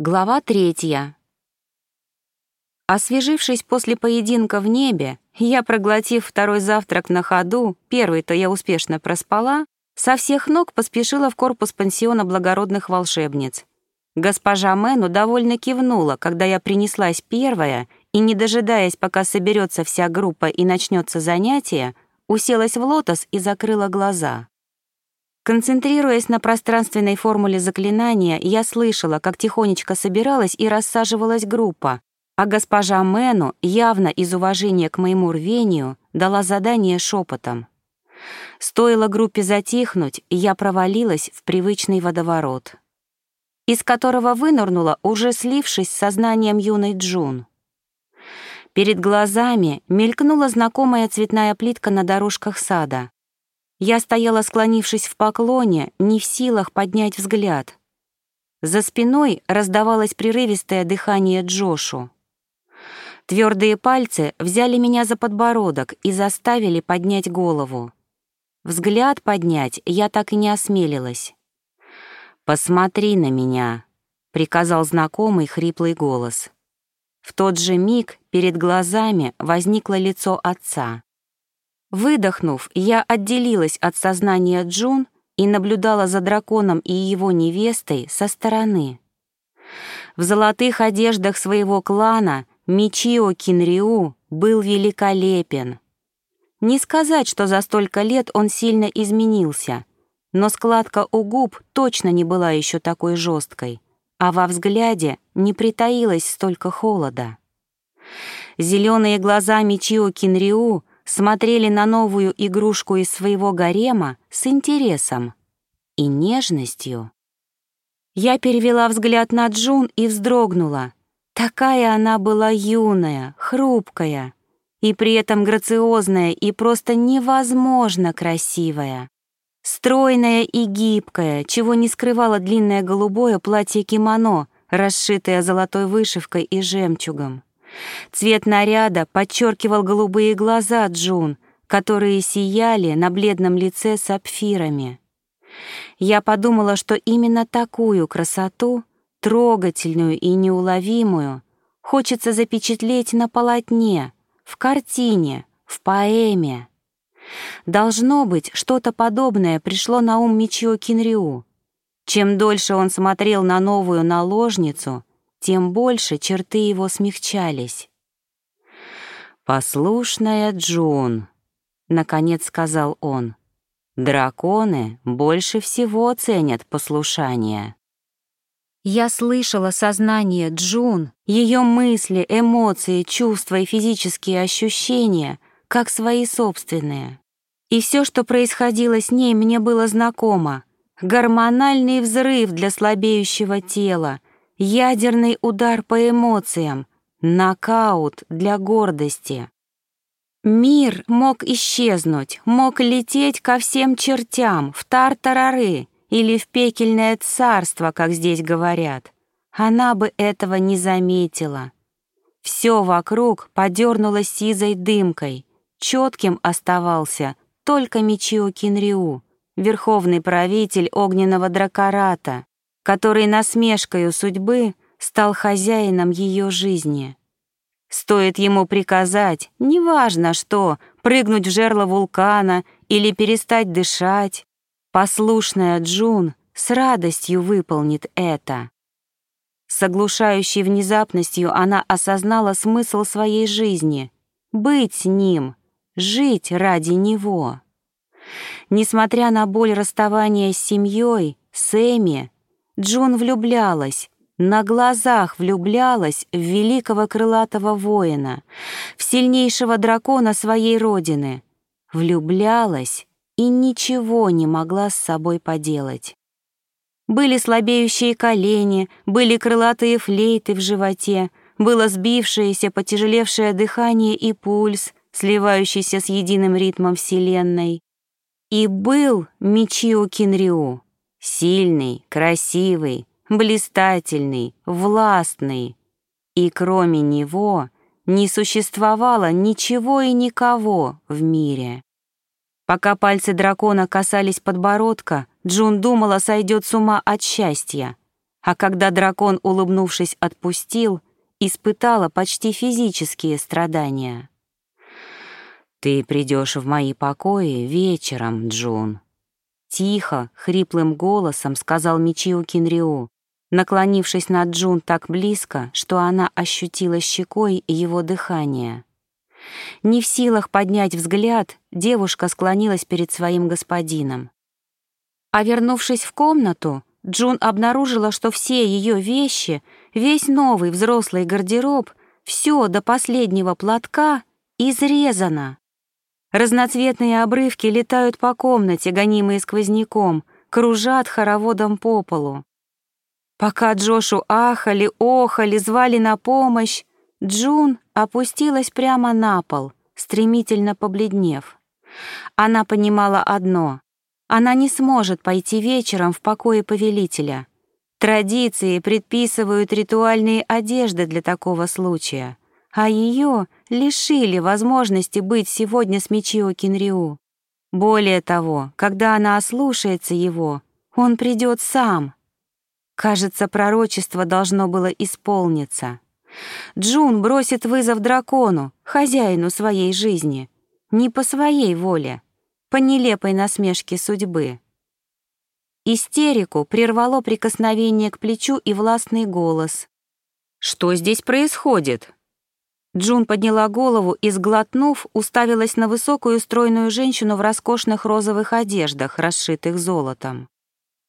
Глава третья. Освежившись после поединка в небе, я, проглотив второй завтрак на ходу, первый-то я успешно проспала, со всех ног поспешила в корпус пансиона благородных волшебниц. Госпожа Мэну довольно кивнула, когда я принеслась первая, и, не дожидаясь, пока соберется вся группа и начнется занятие, уселась в лотос и закрыла глаза. Концентрируясь на пространственной формуле заклинания, я слышала, как тихонечко собиралась и рассаживалась группа, а госпожа Мэну, явно из уважения к моему рвению, дала задание шепотом. Стоило группе затихнуть, я провалилась в привычный водоворот, из которого вынырнула, уже слившись с сознанием юной Джун. Перед глазами мелькнула знакомая цветная плитка на дорожках сада. Я стояла, склонившись в поклоне, не в силах поднять взгляд. За спиной раздавалось прерывистое дыхание Джошу. Твердые пальцы взяли меня за подбородок и заставили поднять голову. Взгляд поднять я так и не осмелилась. «Посмотри на меня», — приказал знакомый хриплый голос. В тот же миг перед глазами возникло лицо отца. Выдохнув, я отделилась от сознания Джун и наблюдала за драконом и его невестой со стороны. В золотых одеждах своего клана Мичио Кинриу был великолепен. Не сказать, что за столько лет он сильно изменился, но складка у губ точно не была еще такой жесткой, а во взгляде не притаилось столько холода. Зеленые глаза Мичио Кинриу смотрели на новую игрушку из своего гарема с интересом и нежностью. Я перевела взгляд на Джун и вздрогнула. Такая она была юная, хрупкая и при этом грациозная и просто невозможно красивая. Стройная и гибкая, чего не скрывало длинное голубое платье-кимоно, расшитое золотой вышивкой и жемчугом. Цвет наряда подчеркивал голубые глаза Джун, которые сияли на бледном лице сапфирами. Я подумала, что именно такую красоту, трогательную и неуловимую, хочется запечатлеть на полотне, в картине, в поэме. Должно быть, что-то подобное пришло на ум Мичио Кинриу. Чем дольше он смотрел на новую наложницу, тем больше черты его смягчались. «Послушная Джун», — наконец сказал он, — «драконы больше всего ценят послушание». Я слышала сознание Джун, ее мысли, эмоции, чувства и физические ощущения, как свои собственные. И все, что происходило с ней, мне было знакомо. Гормональный взрыв для слабеющего тела — Ядерный удар по эмоциям, нокаут для гордости. Мир мог исчезнуть, мог лететь ко всем чертям, в тартарары или в пекельное царство, как здесь говорят. Она бы этого не заметила. Все вокруг подернулось сизой дымкой. Четким оставался только Мичио Кинриу, верховный правитель огненного дракората, который насмешкою судьбы стал хозяином ее жизни. Стоит ему приказать, неважно что, прыгнуть в жерло вулкана или перестать дышать, послушная Джун с радостью выполнит это. С оглушающей внезапностью она осознала смысл своей жизни — быть с ним, жить ради него. Несмотря на боль расставания с семьей, с Эми, Джун влюблялась, на глазах влюблялась в великого крылатого воина, в сильнейшего дракона своей родины. Влюблялась и ничего не могла с собой поделать. Были слабеющие колени, были крылатые флейты в животе, было сбившееся, потяжелевшее дыхание и пульс, сливающийся с единым ритмом Вселенной. И был Мичио Кинриу. Сильный, красивый, блистательный, властный. И кроме него не существовало ничего и никого в мире. Пока пальцы дракона касались подбородка, Джун думала, сойдет с ума от счастья. А когда дракон, улыбнувшись, отпустил, испытала почти физические страдания. «Ты придешь в мои покои вечером, Джун», — тихо, хриплым голосом сказал Мичио Кинрио, наклонившись над Джун так близко, что она ощутила щекой его дыхание. Не в силах поднять взгляд, девушка склонилась перед своим господином. А вернувшись в комнату, Джун обнаружила, что все ее вещи, весь новый взрослый гардероб, все до последнего платка изрезано. Разноцветные обрывки летают по комнате, гонимые сквозняком, кружат хороводом по полу. Пока Джошу ахали, охали, звали на помощь, Джун опустилась прямо на пол, стремительно побледнев. Она понимала одно — она не сможет пойти вечером в покое повелителя. Традиции предписывают ритуальные одежды для такого случая, а ее лишили возможности быть сегодня с Мичио Кинриу. Более того, когда она ослушается его, он придет сам — Кажется, пророчество должно было исполниться. Джун бросит вызов дракону, хозяину своей жизни. Не по своей воле, по нелепой насмешке судьбы. Истерику прервало прикосновение к плечу и властный голос. «Что здесь происходит?» Джун подняла голову и, сглотнув, уставилась на высокую стройную женщину в роскошных розовых одеждах, расшитых золотом.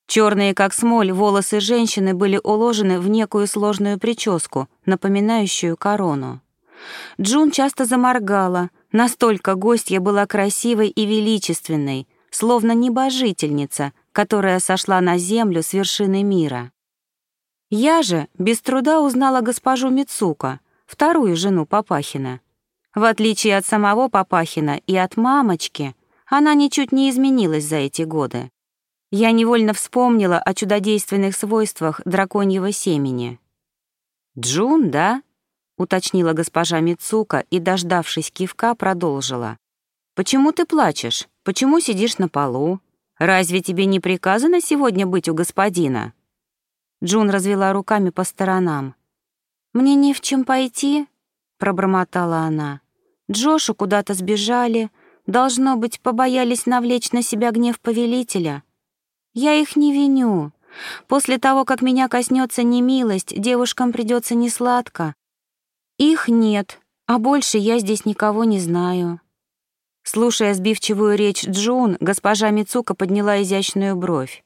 Черные, как смоль, волосы женщины были уложены в некую сложную прическу, напоминающую корону. Джун часто заморгала, настолько гостья была красивой и величественной, словно небожительница, которая сошла на землю с вершины мира. Я же без труда узнала госпожу Мицука, вторую жену Папахина. В отличие от самого Папахина и от мамочки, она ничуть не изменилась за эти годы. Я невольно вспомнила о чудодейственных свойствах драконьего семени. «Джун, да?» — уточнила госпожа Мицука и, дождавшись кивка, продолжила. «Почему ты плачешь? Почему сидишь на полу? Разве тебе не приказано сегодня быть у господина?» Джун развела руками по сторонам. «Мне не в чем пойти», — пробормотала она. «Джошу куда-то сбежали. Должно быть, побоялись навлечь на себя гнев повелителя. Я их не виню. После того, как меня коснется немилость, девушкам придется несладко. Их нет, а больше я здесь никого не знаю. Слушая сбивчивую речь Джун, госпожа Мицука подняла изящную бровь.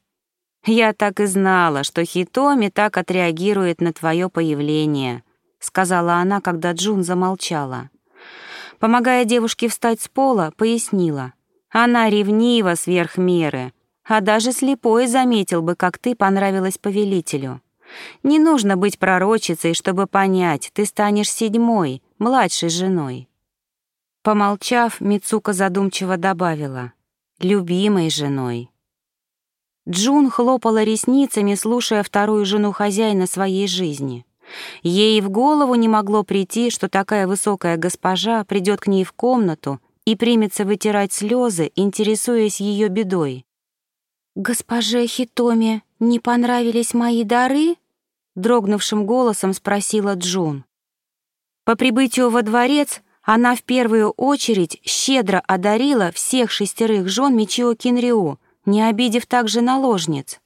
«Я так и знала, что Хитоми так отреагирует на твое появление», — сказала она, когда Джун замолчала. Помогая девушке встать с пола, пояснила. «Она ревнива сверх меры, а даже слепой заметил бы, как ты понравилась повелителю. Не нужно быть пророчицей, чтобы понять, ты станешь седьмой, младшей женой. Помолчав, Мицука задумчиво добавила «любимой женой». Джун хлопала ресницами, слушая вторую жену хозяина своей жизни. Ей в голову не могло прийти, что такая высокая госпожа придет к ней в комнату и примется вытирать слезы, интересуясь ее бедой. «Госпоже Хитоми не понравились мои дары?» — дрогнувшим голосом спросила Джун. По прибытию во дворец она в первую очередь щедро одарила всех шестерых жен Мичио Кинрио, не обидев также наложниц.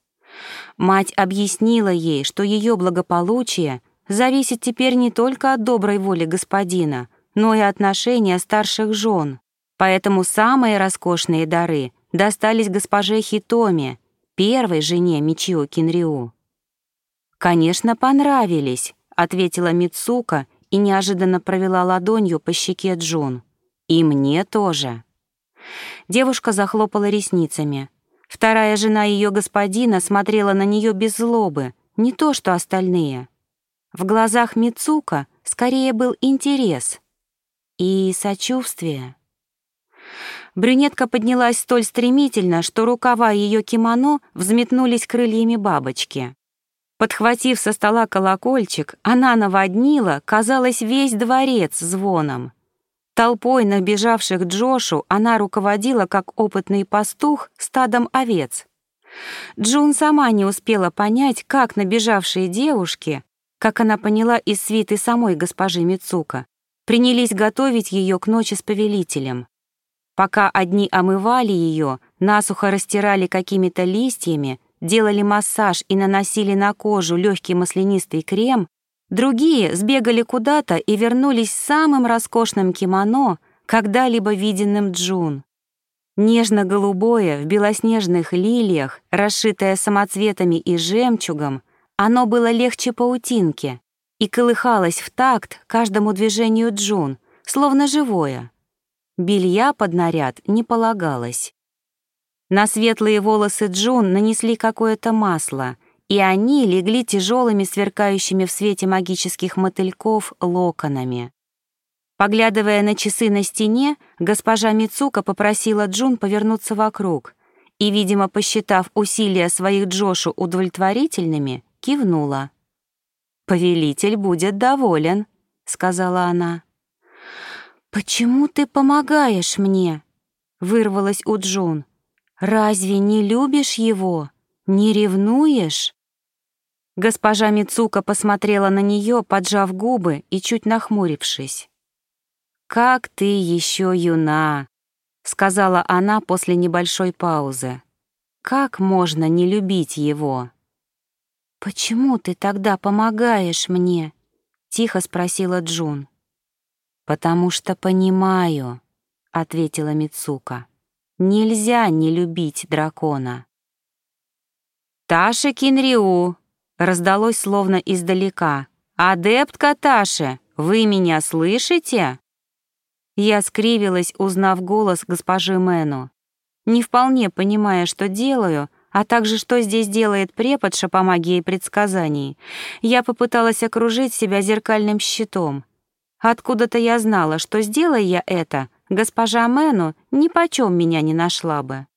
Мать объяснила ей, что ее благополучие зависит теперь не только от доброй воли господина, но и отношения старших жен, поэтому самые роскошные дары достались госпоже Хитоме, первой жене Мичио Кинриу. «Конечно, понравились», — ответила Мицука и неожиданно провела ладонью по щеке Джун. «И мне тоже». Девушка захлопала ресницами. Вторая жена ее господина смотрела на нее без злобы, не то что остальные. В глазах Мицука скорее был интерес и сочувствие. Брюнетка поднялась столь стремительно, что рукава ее кимоно взметнулись крыльями бабочки. Подхватив со стола колокольчик, она наводнила, казалось, весь дворец звоном. Толпой набежавших Джошу она руководила, как опытный пастух, стадом овец. Джун сама не успела понять, как набежавшие девушки, как она поняла из свиты самой госпожи Мицука, принялись готовить ее к ночи с повелителем. Пока одни омывали ее, насухо растирали какими-то листьями, делали массаж и наносили на кожу легкий маслянистый крем, другие сбегали куда-то и вернулись с самым роскошным кимоно, когда-либо виденным Джун. Нежно-голубое, в белоснежных лилиях, расшитое самоцветами и жемчугом, оно было легче паутинки и колыхалось в такт каждому движению Джун, словно живое. Белья под наряд не полагалось. На светлые волосы Джун нанесли какое-то масло, и они легли тяжелыми, сверкающими в свете магических мотыльков локонами. Поглядывая на часы на стене, госпожа Мицука попросила Джун повернуться вокруг и, видимо, посчитав усилия своих Джошу удовлетворительными, кивнула. «Повелитель будет доволен», — сказала она. «Почему ты помогаешь мне?» — вырвалась у Джун. Разве не любишь его? Не ревнуешь?» Госпожа Мицука посмотрела на нее, поджав губы и чуть нахмурившись. «Как ты еще юна!» — сказала она после небольшой паузы. «Как можно не любить его?» «Почему ты тогда помогаешь мне?» — тихо спросила Джун. «Потому что понимаю», — ответила Мицука. Нельзя не любить дракона. «Таша Кинриу!» — раздалось словно издалека. «Адептка Таши, вы меня слышите?» Я скривилась, узнав голос госпожи Мэну. Не вполне понимая, что делаю, а также что здесь делает преподша по магии предсказаний, я попыталась окружить себя зеркальным щитом. Откуда-то я знала, что сделая я это, госпожа Мэну ни почем меня не нашла бы.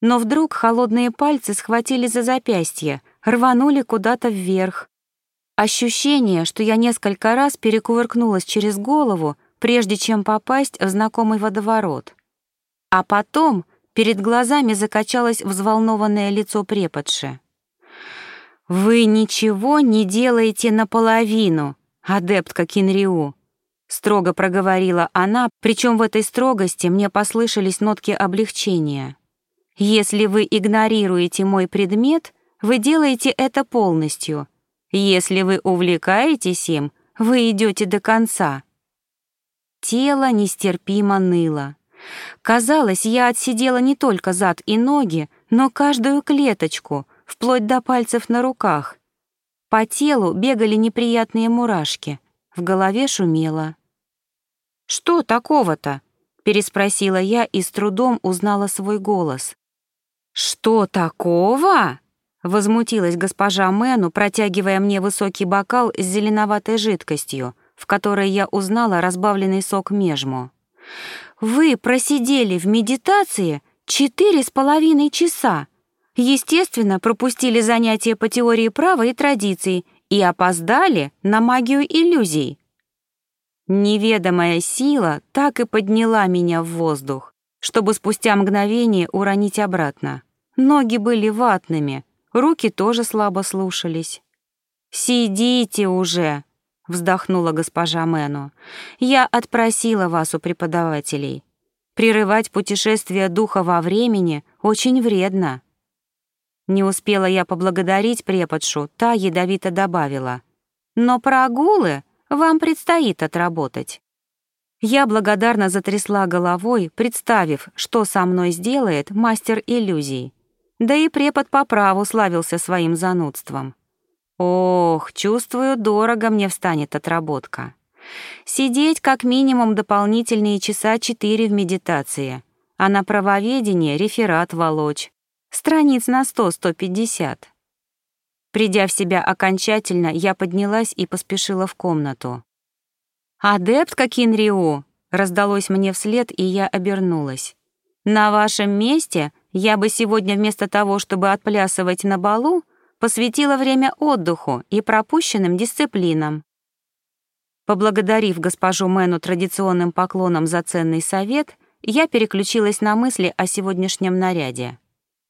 Но вдруг холодные пальцы схватили за запястье, рванули куда-то вверх. Ощущение, что я несколько раз перекувыркнулась через голову, прежде чем попасть в знакомый водоворот. А потом перед глазами закачалось взволнованное лицо преподши. «Вы ничего не делаете наполовину, адептка Кинриу», строго проговорила она, причем в этой строгости мне послышались нотки облегчения. Если вы игнорируете мой предмет, вы делаете это полностью. Если вы увлекаетесь им, вы идете до конца. Тело нестерпимо ныло. Казалось, я отсидела не только зад и ноги, но каждую клеточку, вплоть до пальцев на руках. По телу бегали неприятные мурашки, в голове шумело. «Что такого-то?» — переспросила я и с трудом узнала свой голос. «Что такого?» — возмутилась госпожа Мэну, протягивая мне высокий бокал с зеленоватой жидкостью, в которой я узнала разбавленный сок межму. «Вы просидели в медитации четыре с половиной часа. Естественно, пропустили занятия по теории права и традиций и опоздали на магию иллюзий. Неведомая сила так и подняла меня в воздух, чтобы спустя мгновение уронить обратно. Ноги были ватными, руки тоже слабо слушались. «Сидите уже!» — вздохнула госпожа Мэну. «Я отпросила вас у преподавателей. Прерывать путешествие духа во времени очень вредно». Не успела я поблагодарить преподшу, та ядовито добавила. «Но прогулы вам предстоит отработать». Я благодарно затрясла головой, представив, что со мной сделает мастер иллюзий. Да и препод по праву славился своим занудством. Ох, чувствую, дорого мне встанет отработка. Сидеть как минимум дополнительные часа четыре в медитации, а на правоведение реферат волочь. Страниц на сто-сто пятьдесят. Придя в себя окончательно, я поднялась и поспешила в комнату. «Адептка Кинриу!» — раздалось мне вслед, и я обернулась. «На вашем месте я бы сегодня вместо того, чтобы отплясывать на балу, посвятила время отдыху и пропущенным дисциплинам». Поблагодарив госпожу Мэну традиционным поклоном за ценный совет, я переключилась на мысли о сегодняшнем наряде.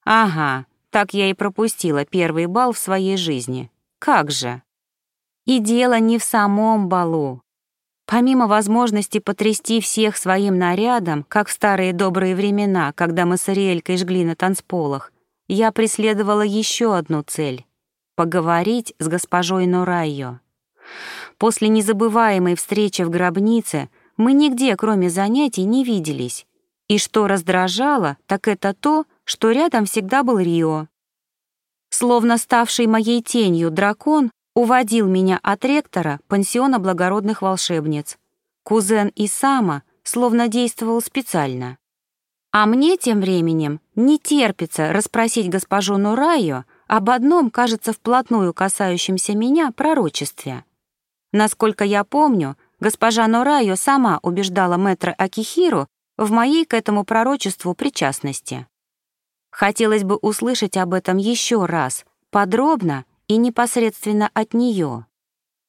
«Ага, Так я и пропустила первый бал в своей жизни. Как же? И дело не в самом балу. Помимо возможности потрясти всех своим нарядом, как в старые добрые времена, когда мы с Ариэлькой жгли на танцполах, я преследовала еще одну цель — поговорить с госпожой Норайо. После незабываемой встречи в гробнице мы нигде, кроме занятий, не виделись. И что раздражало, так это то, что рядом всегда был Рио. Словно ставший моей тенью дракон уводил меня от ректора пансиона благородных волшебниц. Кузен Исама словно действовал специально. А мне тем временем не терпится расспросить госпожу Нурайо об одном, кажется, вплотную касающемся меня пророчестве. Насколько я помню, госпожа Нурайо сама убеждала мэтра Акихиру в моей к этому пророчеству причастности. Хотелось бы услышать об этом еще раз, подробно и непосредственно от нее,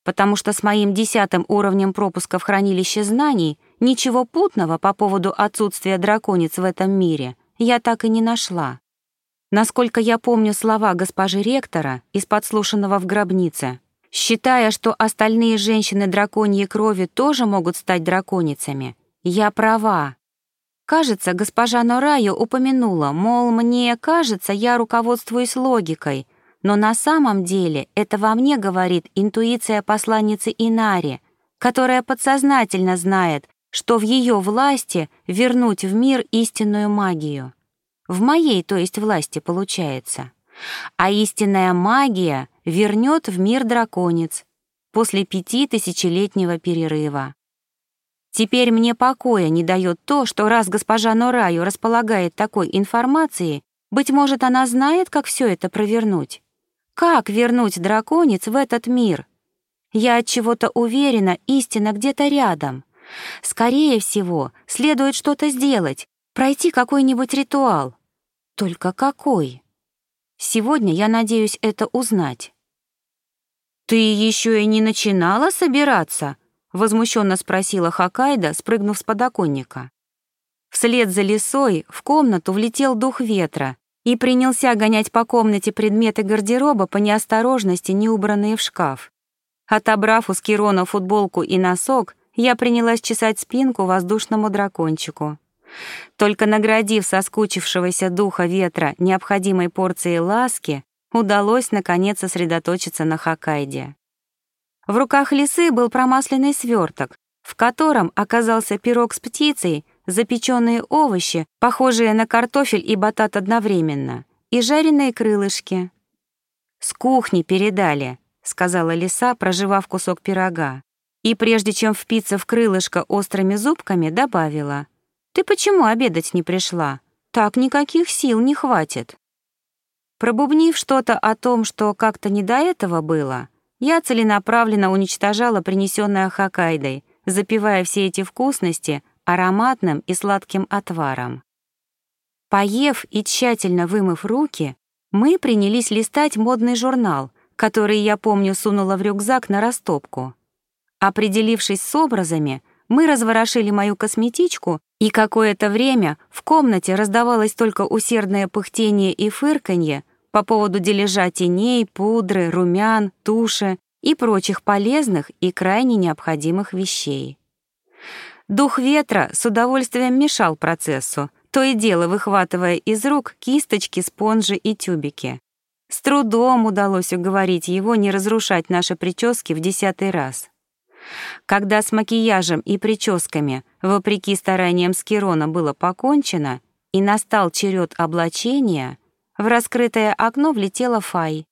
потому что с моим десятым уровнем пропуска в хранилище знаний ничего путного по поводу отсутствия дракониц в этом мире я так и не нашла. Насколько я помню слова госпожи ректора из подслушанного в гробнице, считая, что остальные женщины драконьей крови тоже могут стать драконицами, я права. Кажется, госпожа Норайо упомянула, мол, мне кажется, я руководствуюсь логикой, но на самом деле это во мне говорит интуиция посланницы Инари, которая подсознательно знает, что в ее власти вернуть в мир истинную магию. В моей, то есть власти, получается. А истинная магия вернет в мир драконец после пяти тысячелетнего перерыва. Теперь мне покоя не дает то, что раз госпожа Нораю располагает такой информацией, быть может, она знает, как все это провернуть. Как вернуть драконец в этот мир? Я от чего-то уверена, истина где-то рядом. Скорее всего, следует что-то сделать, пройти какой-нибудь ритуал. Только какой? Сегодня я надеюсь это узнать. «Ты еще и не начинала собираться?» — возмущенно спросила Хакайда, спрыгнув с подоконника. Вслед за лисой в комнату влетел дух ветра, и принялся гонять по комнате предметы гардероба по неосторожности, не убранные в шкаф. Отобрав у Скирона футболку и носок, я принялась чесать спинку воздушному дракончику. Только наградив соскучившегося духа ветра необходимой порцией ласки, удалось наконец сосредоточиться на Хоккайде. В руках лисы был промасленный сверток, в котором оказался пирог с птицей, запеченные овощи, похожие на картофель и батат одновременно, и жареные крылышки. «С кухни передали», — сказала лиса, проживав кусок пирога. И прежде чем впиться в крылышко острыми зубками, добавила. «Ты почему обедать не пришла? Так никаких сил не хватит». Пробубнив что-то о том, что как-то не до этого было, я целенаправленно уничтожала принесенное Хоккайдой, запивая все эти вкусности ароматным и сладким отваром. Поев и тщательно вымыв руки, мы принялись листать модный журнал, который, я помню, сунула в рюкзак на растопку. Определившись с образами, мы разворошили мою косметичку, и какое-то время в комнате раздавалось только усердное пыхтение и фырканье по поводу дележа теней, пудры, румян, туши и прочих полезных и крайне необходимых вещей. Дух ветра с удовольствием мешал процессу, то и дело выхватывая из рук кисточки, спонжи и тюбики. С трудом удалось уговорить его не разрушать наши прически в десятый раз. Когда с макияжем и прическами, вопреки стараниям Скирона, было покончено и настал черед облачения, в раскрытое окно влетела Фай.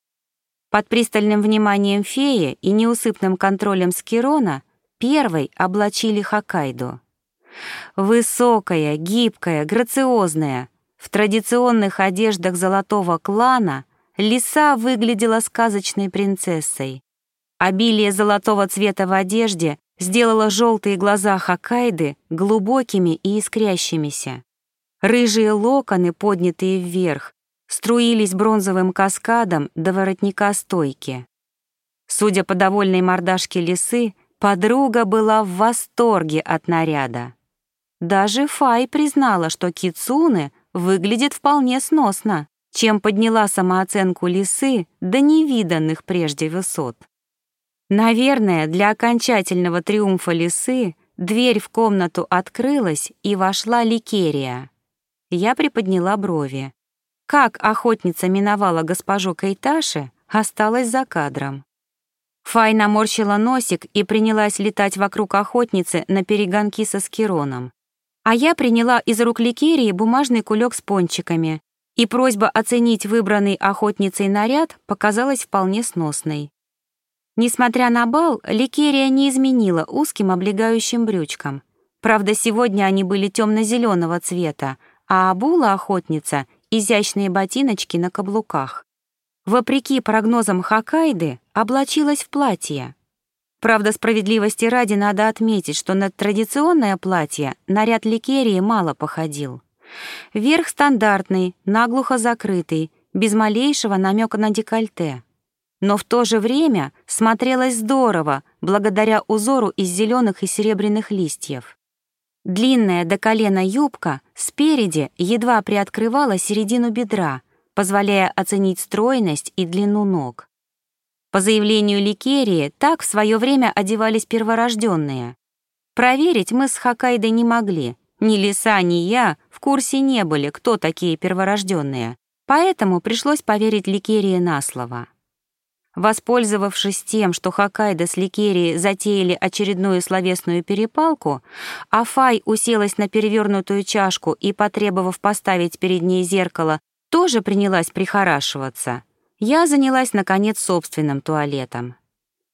Под пристальным вниманием феи и неусыпным контролем Скирона — Первой облачили Хоккайдо. Высокая, гибкая, грациозная, в традиционных одеждах золотого клана лиса выглядела сказочной принцессой. Обилие золотого цвета в одежде сделало желтые глаза Хоккайды глубокими и искрящимися. Рыжие локоны, поднятые вверх, струились бронзовым каскадом до воротника стойки. Судя по довольной мордашке лисы, Подруга была в восторге от наряда. Даже Фай признала, что кицуны выглядит вполне сносно. чем подняла самооценку лисы до невиданных прежде высот. Наверное, для окончательного триумфа лисы дверь в комнату открылась, и вошла Ликерия. Я приподняла брови. Как охотница миновала госпожу Кайташи, осталась за кадром. Фай наморщила носик и принялась летать вокруг охотницы на перегонки со скироном. А я приняла из рук Ликерии бумажный кулек с пончиками, и просьба оценить выбранный охотницей наряд показалась вполне сносной. Несмотря на бал, Ликерия не изменила узким облегающим брючкам. Правда, сегодня они были темно-зеленого цвета, а обула охотница — изящные ботиночки на каблуках. Вопреки прогнозам Хоккайды, облачилась в платье. Правда, справедливости ради надо отметить, что на традиционное платье наряд Ликерии мало походил. Верх стандартный, наглухо закрытый, без малейшего намека на декольте но в то же время смотрелась здорово благодаря узору из зеленых и серебряных листьев. Длинная до колена юбка спереди едва приоткрывала середину бедра, позволяя оценить стройность и длину ног. По заявлению Ликерии, так в свое время одевались перворожденные. Проверить мы с Хоккайдо не могли. Ни Лиса, ни я в курсе не были, кто такие перворожденные. Поэтому пришлось поверить Ликерии на слово. Воспользовавшись тем, что Хоккайдо с Ликерией затеяли очередную словесную перепалку, Афай уселась на перевернутую чашку и, потребовав поставить перед ней зеркало, тоже принялась прихорашиваться. Я занялась, наконец, собственным туалетом.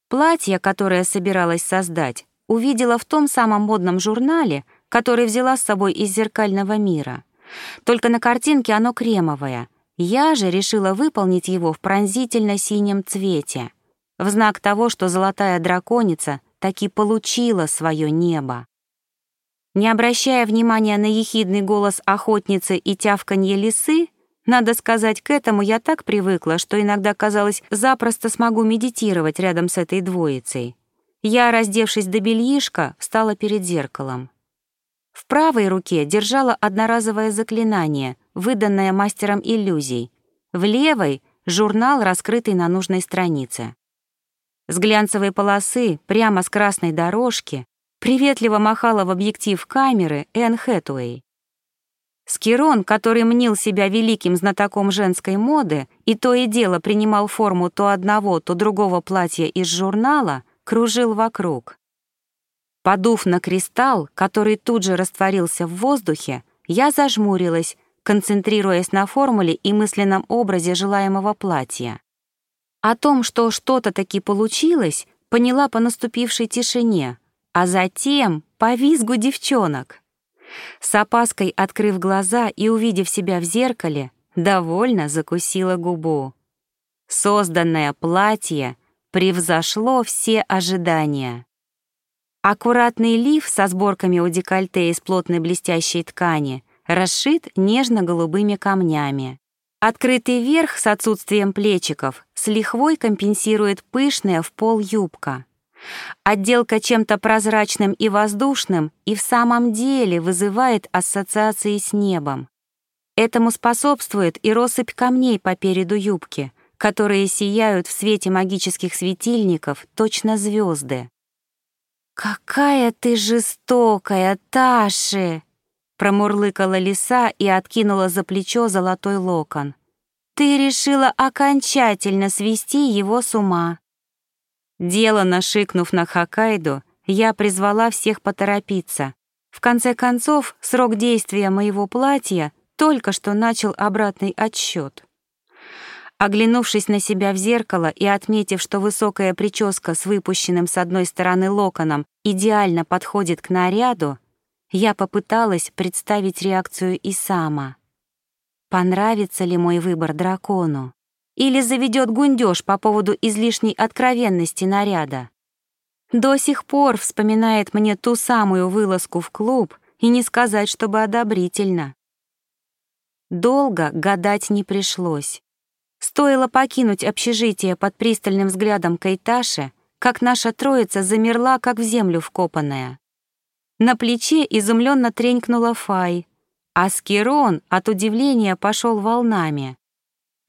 Платье, которое собиралась создать, увидела в том самом модном журнале, который взяла с собой из зеркального мира. Только на картинке оно кремовое — я же решила выполнить его в пронзительно-синем цвете, в знак того, что золотая драконица таки получила свое небо. Не обращая внимания на ехидный голос охотницы и тявканье лисы, надо сказать, к этому я так привыкла, что иногда казалось, запросто смогу медитировать рядом с этой двоицей. Я, раздевшись до бельишка, встала перед зеркалом. В правой руке держала одноразовое заклинание, выданное мастером иллюзий. В левой — журнал, раскрытый на нужной странице. С глянцевой полосы, прямо с красной дорожки, приветливо махала в объектив камеры Энн Хэтуэй. Скирон, который мнил себя великим знатоком женской моды и то и дело принимал форму то одного, то другого платья из журнала, кружил вокруг. Подув на кристалл, который тут же растворился в воздухе, я зажмурилась, концентрируясь на формуле и мысленном образе желаемого платья. О том, что что-то таки получилось, поняла по наступившей тишине, а затем по визгу девчонок. С опаской открыв глаза и увидев себя в зеркале, довольно закусила губу. Созданное платье превзошло все ожидания. Аккуратный лиф со сборками у декольте из плотной блестящей ткани расшит нежно-голубыми камнями. Открытый верх с отсутствием плечиков с лихвой компенсирует пышная в пол юбка. Отделка чем-то прозрачным и воздушным и в самом деле вызывает ассоциации с небом. Этому способствует и россыпь камней по переду юбки, которые сияют в свете магических светильников, точно звезды. «Какая ты жестокая, Таши!» Промурлыкала лиса и откинула за плечо золотой локон. «Ты решила окончательно свести его с ума». Дело нашикнув на Хоккайдо, я призвала всех поторопиться. В конце концов, срок действия моего платья только что начал обратный отсчет. Оглянувшись на себя в зеркало и отметив, что высокая прическа с выпущенным с одной стороны локоном идеально подходит к наряду, я попыталась представить реакцию Исама. Понравится ли мой выбор дракону? Или заведет гундёж по поводу излишней откровенности наряда? До сих пор вспоминает мне ту самую вылазку в клуб, и не сказать, чтобы одобрительно. Долго гадать не пришлось. Стоило покинуть общежитие под пристальным взглядом Кайташи, как наша троица замерла, как в землю вкопанная. На плече изумленно тренькнула Фай, а Скирон от удивления пошел волнами.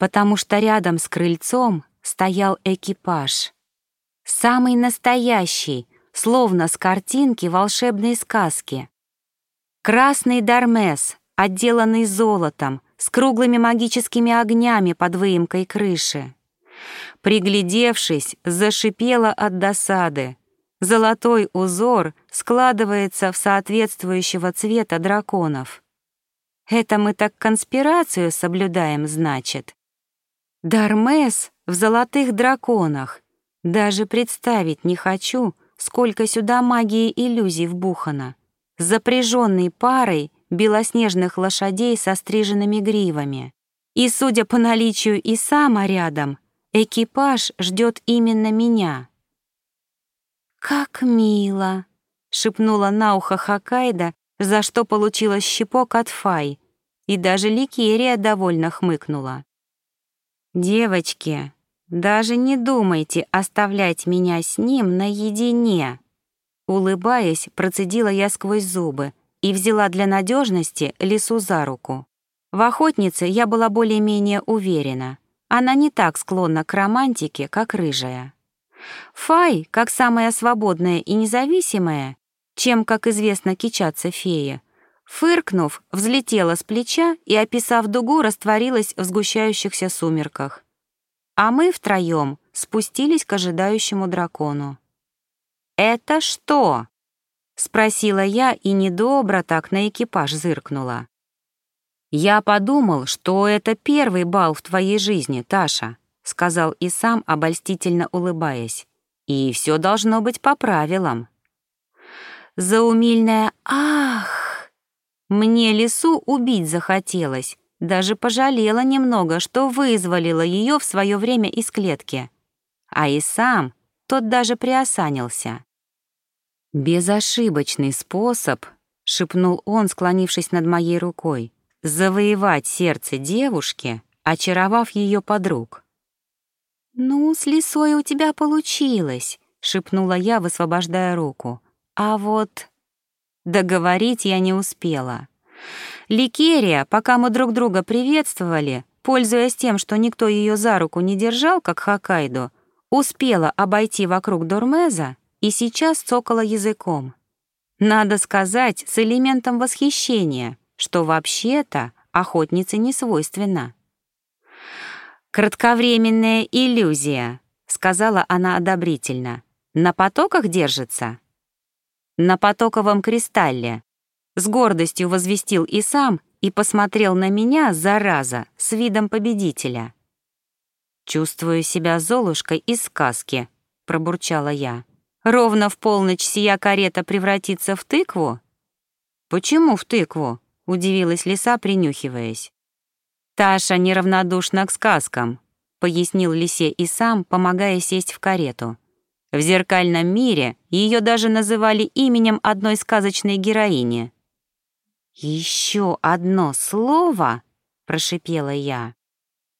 Потому что рядом с крыльцом стоял экипаж. Самый настоящий, словно с картинки волшебной сказки. Красный дармес, отделанный золотом, с круглыми магическими огнями под выемкой крыши. Приглядевшись, зашипела от досады. Золотой узор складывается в соответствующего цвета драконов. Это мы так конспирацию соблюдаем, значит. Дармес в золотых драконах. Даже представить не хочу, сколько сюда магии иллюзий вбухано. Запряженный парой белоснежных лошадей со стриженными гривами. И, судя по наличию и сама рядом, экипаж ждет именно меня. «Как мило!» — шепнула на ухо Хакайда, за что получила щепок от Фай, и даже Ликерия довольно хмыкнула. «Девочки, даже не думайте оставлять меня с ним наедине!» Улыбаясь, процедила я сквозь зубы и взяла для надежности лису за руку. В охотнице я была более-менее уверена. Она не так склонна к романтике, как рыжая. Фай, как самая свободная и независимая, чем, как известно, кичаться фея, фыркнув, взлетела с плеча и, описав дугу, растворилась в сгущающихся сумерках. А мы втроем спустились к ожидающему дракону. «Это что?» — спросила я и недобро так на экипаж зыркнула. «Я подумал, что это первый бал в твоей жизни, Таша», — сказал и сам, обольстительно улыбаясь. «И все должно быть по правилам». Заумильная «Ах!» Мне лису убить захотелось, даже пожалела немного, что вызволила ее в свое время из клетки. А и сам тот даже приосанился. «Безошибочный способ», — шепнул он, склонившись над моей рукой, «завоевать сердце девушки, очаровав ее подруг». «Ну, с лисой у тебя получилось», — шепнула я, высвобождая руку. «А вот...» Договорить я не успела. Ликерия, пока мы друг друга приветствовали, пользуясь тем, что никто ее за руку не держал, как Хоккайдо, успела обойти вокруг Дормеза и сейчас цокала языком. Надо сказать, с элементом восхищения, что вообще-то охотнице не свойственно. «Кратковременная иллюзия», — сказала она одобрительно. «На потоках держится?» «На потоковом кристалле», — с гордостью возвестил и сам, и посмотрел на меня, зараза, с видом победителя. «Чувствую себя Золушкой из сказки», — пробурчала я. Ровно в полночь сия карета превратится в тыкву? Почему в тыкву? Удивилась лиса, принюхиваясь. Таша неравнодушна к сказкам, пояснил лисе и сам, помогая сесть в карету. В зеркальном мире ее даже называли именем одной сказочной героини. Еще одно слово, прошипела я.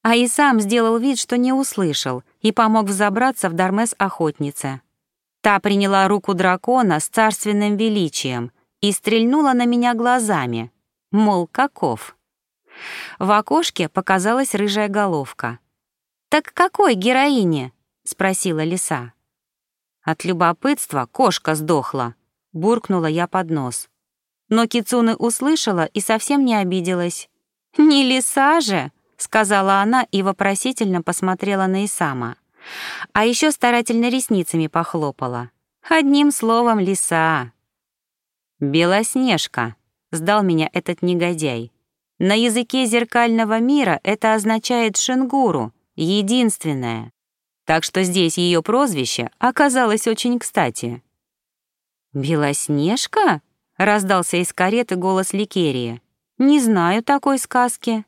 А и сам сделал вид, что не услышал, и помог взобраться в дармес охотнице. Та приняла руку дракона с царственным величием и стрельнула на меня глазами, мол, каков. В окошке показалась рыжая головка. «Так какой героине?» — спросила лиса. От любопытства кошка сдохла, буркнула я под нос. Но Кицуны услышала и совсем не обиделась. «Не лиса же!» — сказала она и вопросительно посмотрела на Исама. А еще старательно ресницами похлопала. Одним словом, лиса. «Белоснежка», — сдал меня этот негодяй. На языке зеркального мира это означает «шингуру», единственное. Так что здесь ее прозвище оказалось очень кстати. «Белоснежка?» — раздался из кареты голос Ликерии. «Не знаю такой сказки».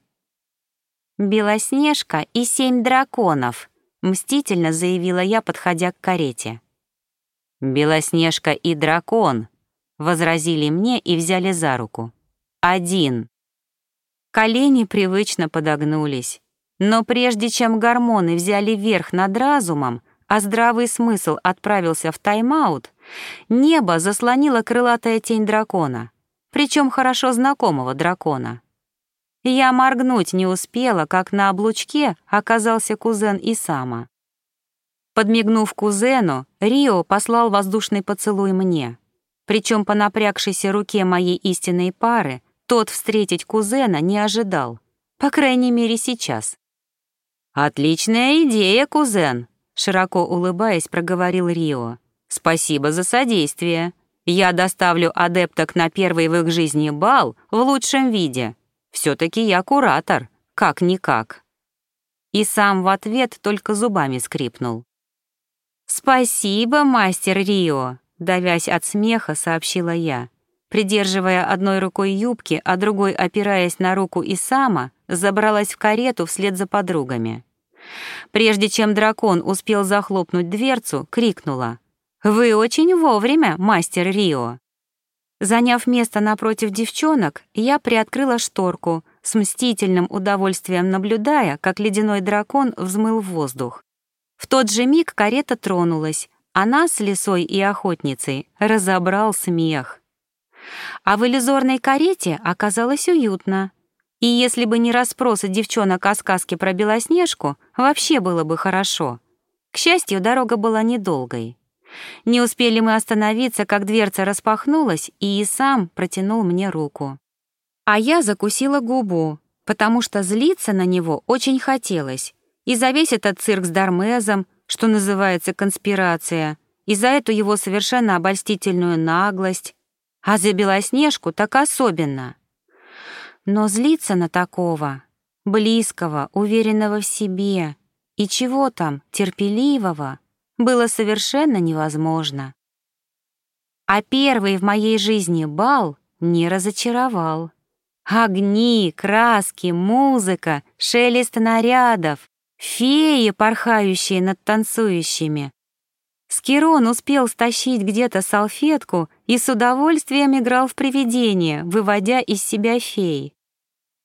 «Белоснежка и семь драконов», мстительно заявила я, подходя к карете. «Белоснежка и дракон», — возразили мне и взяли за руку. «Один». Колени привычно подогнулись. Но прежде чем гормоны взяли верх над разумом, а здравый смысл отправился в тайм-аут, небо заслонило крылатая тень дракона, причем хорошо знакомого дракона. Я моргнуть не успела, как на облучке оказался кузен Исама. Подмигнув кузену, Рио послал воздушный поцелуй мне. Причем по напрягшейся руке моей истинной пары тот встретить кузена не ожидал. По крайней мере, сейчас. «Отличная идея, кузен!» — широко улыбаясь, проговорил Рио. «Спасибо за содействие. Я доставлю адепток на первый в их жизни бал в лучшем виде. все таки я куратор, как-никак». И сам в ответ только зубами скрипнул. «Спасибо, мастер Рио», — давясь от смеха, сообщила я. Придерживая одной рукой юбки, а другой опираясь на руку Исама, забралась в карету вслед за подругами. Прежде чем дракон успел захлопнуть дверцу, крикнула. «Вы очень вовремя, мастер Рио!» Заняв место напротив девчонок, я приоткрыла шторку, с мстительным удовольствием наблюдая, как ледяной дракон взмыл в воздух. В тот же миг карета тронулась, а нас лисой и охотницей разобрал смех. А в иллюзорной карете оказалось уютно. И если бы не расспросы девчонок о сказке про Белоснежку, вообще было бы хорошо. К счастью, дорога была недолгой. Не успели мы остановиться, как дверца распахнулась, и сам протянул мне руку. А я закусила губу, потому что злиться на него очень хотелось, и за весь этот цирк с Дармезом, что называется конспирация, и за эту его совершенно обольстительную наглость, а за Белоснежку так особенно. Но злиться на такого, близкого, уверенного в себе, и чего там, терпеливого, было совершенно невозможно. А первый в моей жизни бал не разочаровал. Огни, краски, музыка, шелест нарядов, Феи, порхающие над танцующими. Скирон успел стащить где-то салфетку и с удовольствием играл в привидение, выводя из себя фей.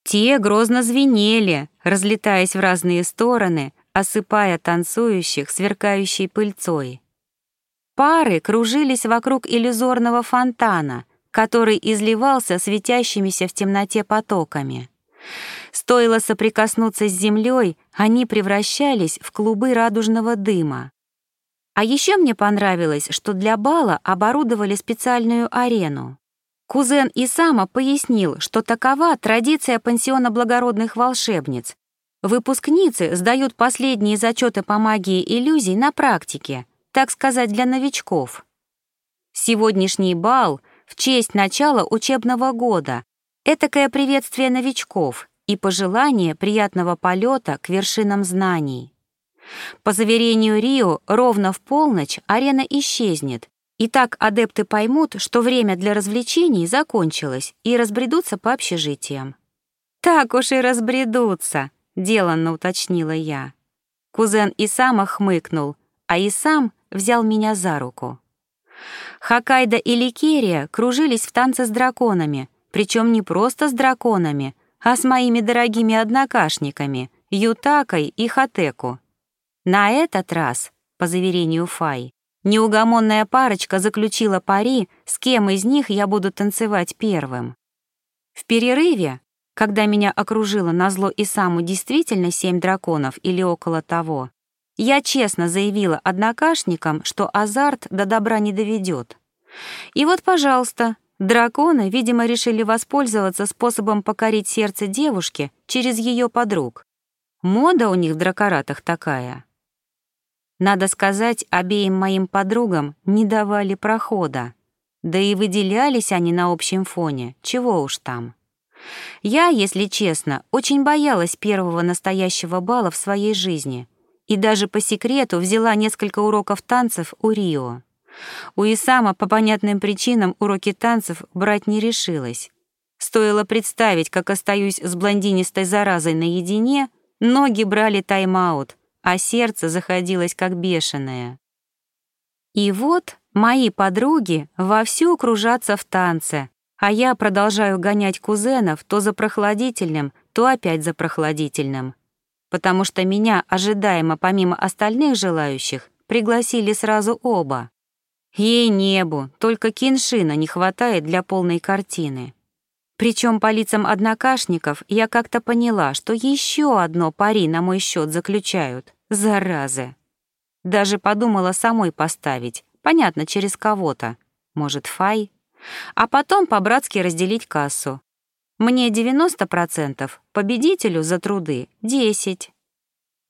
Те грозно звенели, разлетаясь в разные стороны, осыпая танцующих сверкающей пыльцой. Пары кружились вокруг иллюзорного фонтана, который изливался светящимися в темноте потоками. Стоило соприкоснуться с землей, они превращались в клубы радужного дыма. А еще мне понравилось, что для бала оборудовали специальную арену. Кузен Исама пояснил, что такова традиция пансиона благородных волшебниц. Выпускницы сдают последние зачеты по магии иллюзий на практике, так сказать, для новичков. Сегодняшний бал в честь начала учебного года, Этакое приветствие новичков и пожелание приятного полета к вершинам знаний. По заверению Рио, ровно в полночь арена исчезнет, и так адепты поймут, что время для развлечений закончилось, и разбредутся по общежитиям. «Так уж и разбредутся», — деланно уточнила я. Кузен Исама хмыкнул, а Исам взял меня за руку. Хакайда и Ликерия кружились в танце с драконами — причем не просто с драконами, а с моими дорогими однокашниками, Ютакой и Хатеку. На этот раз, по заверению Фай, неугомонная парочка заключила пари, с кем из них я буду танцевать первым. В перерыве, когда меня окружило назло и саму действительно семь драконов или около того, я честно заявила однокашникам, что азарт до добра не доведет. И вот, пожалуйста, Драконы, видимо, решили воспользоваться способом покорить сердце девушки через ее подруг. Мода у них в дракоратах такая. Надо сказать, обеим моим подругам не давали прохода. Да и выделялись они на общем фоне, чего уж там. Я, если честно, очень боялась первого настоящего бала в своей жизни и даже по секрету взяла несколько уроков танцев у Рио. У Исама по понятным причинам уроки танцев брать не решилась. Стоило представить, как остаюсь с блондинистой заразой наедине, ноги брали тайм-аут, а сердце заходилось как бешеное. И вот мои подруги вовсю кружатся в танце, а я продолжаю гонять кузенов то за прохладительным, то опять за прохладительным. Потому что меня, ожидаемо помимо остальных желающих, пригласили сразу оба. Ей небу, только киншина не хватает для полной картины. Причем по лицам однокашников я как-то поняла, что еще одно пари на мой счет заключают. Заразы. Даже подумала самой поставить. Понятно, через кого-то. Может, Фай? А потом по-братски разделить кассу. Мне 90%, победителю за труды — 10%.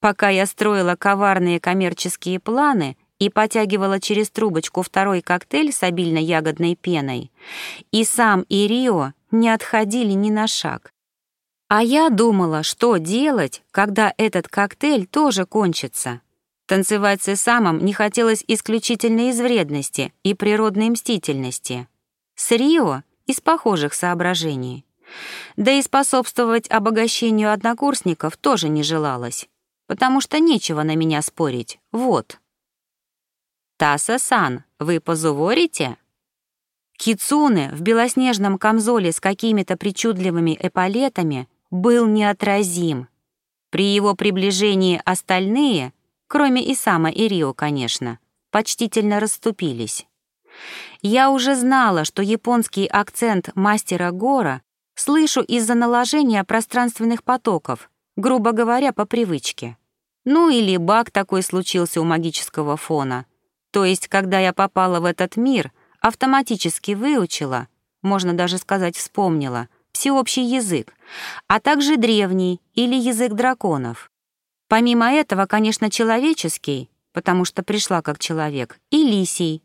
Пока я строила коварные коммерческие планы и потягивала через трубочку второй коктейль с обильно-ягодной пеной, и сам, и Рио не отходили ни на шаг. А я думала, что делать, когда этот коктейль тоже кончится. Танцевать с Исамом не хотелось исключительно из вредности и природной мстительности. С Рио — из похожих соображений. Да и способствовать обогащению однокурсников тоже не желалось, потому что нечего на меня спорить. Вот. «Таса-сан, вы позуворите?» Кицуне в белоснежном камзоле с какими-то причудливыми эполетами был неотразим. При его приближении остальные, кроме Исама и Рио, конечно, почтительно расступились. Я уже знала, что японский акцент мастера Гора слышу из-за наложения пространственных потоков, грубо говоря, по привычке. Ну или баг такой случился у магического фона. То есть, когда я попала в этот мир, автоматически выучила, можно даже сказать вспомнила, всеобщий язык, а также древний или язык драконов. Помимо этого, конечно, человеческий, потому что пришла как человек, и лисий.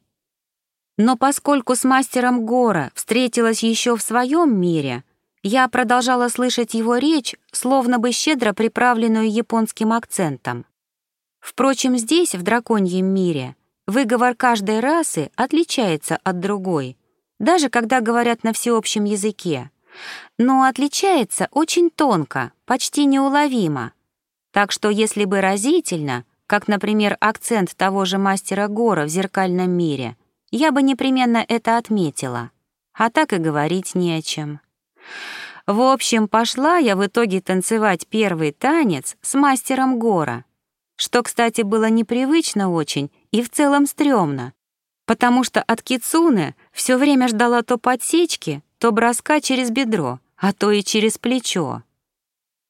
Но поскольку с мастером Гора встретилась еще в своем мире — я продолжала слышать его речь, словно бы щедро приправленную японским акцентом. Впрочем, здесь, в драконьем мире, выговор каждой расы отличается от другой, даже когда говорят на всеобщем языке. Но отличается очень тонко, почти неуловимо. Так что если бы разительно, как, например, акцент того же мастера Гора в зеркальном мире, я бы непременно это отметила. А так и говорить не о чем. В общем, пошла я в итоге танцевать первый танец с мастером Гора, что, кстати, было непривычно очень и в целом стрёмно, потому что от Кицуны все время ждала то подсечки, то броска через бедро, а то и через плечо.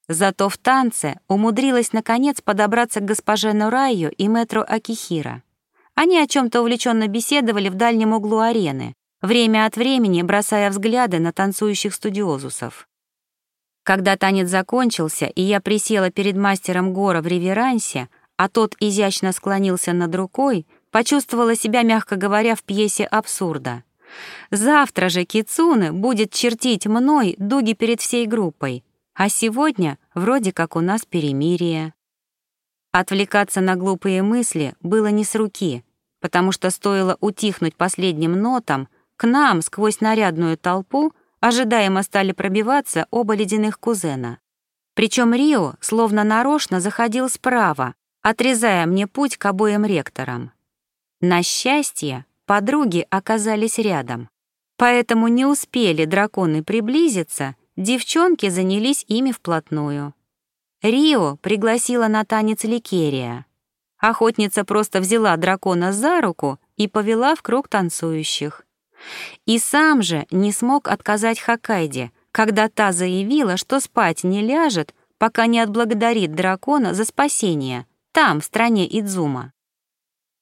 Зато в танце умудрилась наконец подобраться к госпоже Нурайо и мэтру Акихира. Они о чем то увлеченно беседовали в дальнем углу арены, время от времени бросая взгляды на танцующих студиозусов. Когда танец закончился, и я присела перед мастером Гора в реверансе, а тот изящно склонился над рукой, почувствовала себя, мягко говоря, в пьесе абсурда. Завтра же Кицуны будет чертить мной дуги перед всей группой, а сегодня вроде как у нас перемирие. Отвлекаться на глупые мысли было не с руки, потому что стоило утихнуть последним нотам, к нам сквозь нарядную толпу ожидаемо стали пробиваться оба ледяных кузена. Причем Рио словно нарочно заходил справа, отрезая мне путь к обоим ректорам. На счастье, подруги оказались рядом. Поэтому не успели драконы приблизиться, девчонки занялись ими вплотную. Рио пригласила на танец Ликерия. Охотница просто взяла дракона за руку и повела в круг танцующих. И сам же не смог отказать Хакайде, когда та заявила, что спать не ляжет, пока не отблагодарит дракона за спасение, там, в стране Идзума.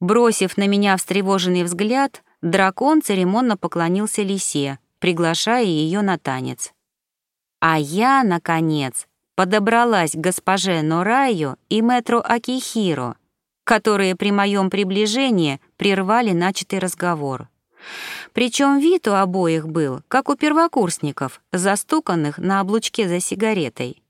Бросив на меня встревоженный взгляд, дракон церемонно поклонился лисе, приглашая ее на танец. А я, наконец, подобралась к госпоже Нораю и мэтру Акихиро, которые при моем приближении прервали начатый разговор. Причем вид у обоих был, как у первокурсников, застуканных на облучке за сигаретой.